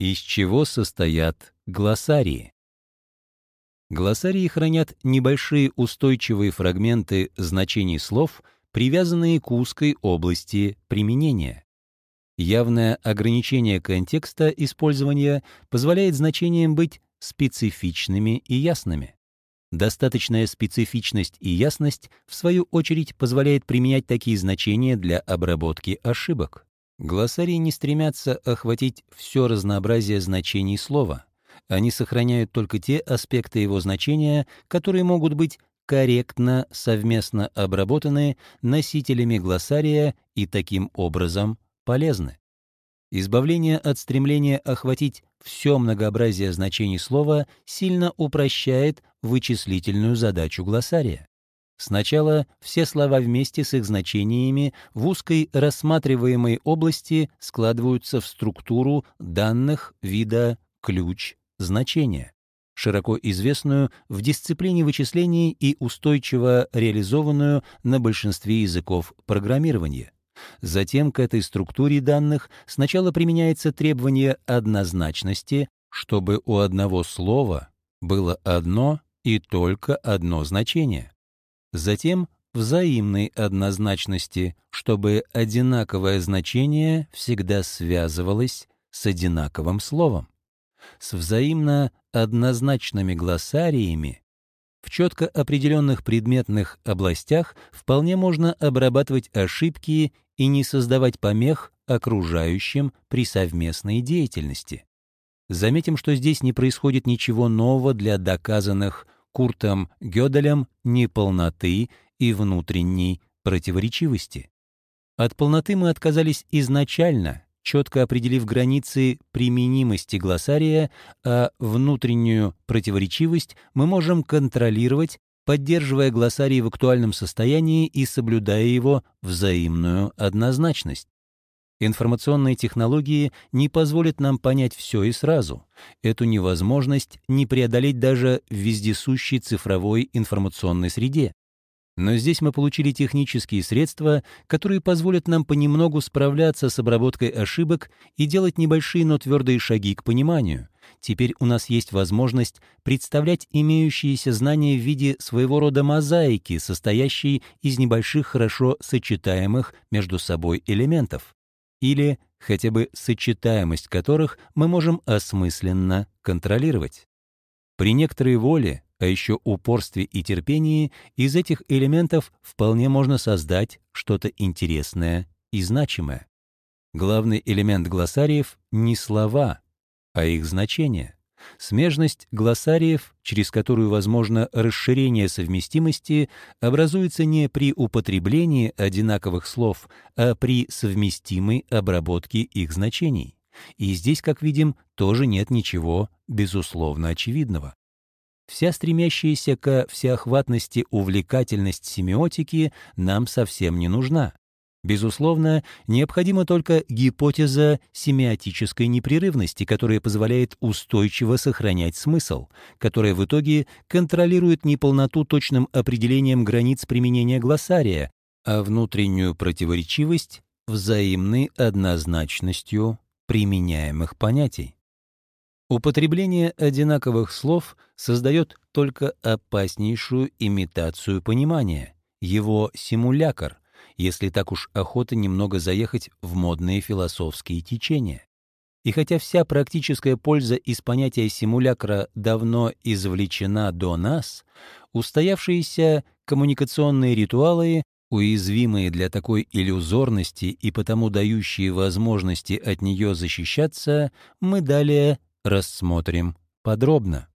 Из чего состоят глоссарии? Глоссарии хранят небольшие устойчивые фрагменты значений слов, привязанные к узкой области применения. Явное ограничение контекста использования позволяет значениям быть специфичными и ясными. Достаточная специфичность и ясность, в свою очередь, позволяет применять такие значения для обработки ошибок. Глоссарии не стремятся охватить все разнообразие значений слова. Они сохраняют только те аспекты его значения, которые могут быть корректно совместно обработаны носителями глоссария и таким образом полезны. Избавление от стремления охватить все многообразие значений слова сильно упрощает вычислительную задачу глоссария. Сначала все слова вместе с их значениями в узкой рассматриваемой области складываются в структуру данных вида ключ значения, широко известную в дисциплине вычислений и устойчиво реализованную на большинстве языков программирования. Затем к этой структуре данных сначала применяется требование однозначности, чтобы у одного слова было одно и только одно значение затем взаимной однозначности, чтобы одинаковое значение всегда связывалось с одинаковым словом. С взаимно однозначными глоссариями в четко определенных предметных областях вполне можно обрабатывать ошибки и не создавать помех окружающим при совместной деятельности. Заметим, что здесь не происходит ничего нового для доказанных Куртом Гёделем неполноты и внутренней противоречивости. От полноты мы отказались изначально, четко определив границы применимости глоссария, а внутреннюю противоречивость мы можем контролировать, поддерживая глоссарий в актуальном состоянии и соблюдая его взаимную однозначность. Информационные технологии не позволят нам понять все и сразу. Эту невозможность не преодолеть даже в вездесущей цифровой информационной среде. Но здесь мы получили технические средства, которые позволят нам понемногу справляться с обработкой ошибок и делать небольшие, но твердые шаги к пониманию. Теперь у нас есть возможность представлять имеющиеся знания в виде своего рода мозаики, состоящей из небольших хорошо сочетаемых между собой элементов или хотя бы сочетаемость которых мы можем осмысленно контролировать. При некоторой воле, а еще упорстве и терпении, из этих элементов вполне можно создать что-то интересное и значимое. Главный элемент глоссариев — не слова, а их значение. Смежность глоссариев, через которую возможно расширение совместимости, образуется не при употреблении одинаковых слов, а при совместимой обработке их значений. И здесь, как видим, тоже нет ничего безусловно очевидного. Вся стремящаяся ко всеохватности увлекательность семиотики нам совсем не нужна. Безусловно, необходима только гипотеза семиотической непрерывности, которая позволяет устойчиво сохранять смысл, которая в итоге контролирует неполноту точным определением границ применения глоссария, а внутреннюю противоречивость взаимной однозначностью применяемых понятий. Употребление одинаковых слов создает только опаснейшую имитацию понимания, его симулякр, если так уж охота немного заехать в модные философские течения. И хотя вся практическая польза из понятия симулякра давно извлечена до нас, устоявшиеся коммуникационные ритуалы, уязвимые для такой иллюзорности и потому дающие возможности от нее защищаться, мы далее рассмотрим подробно.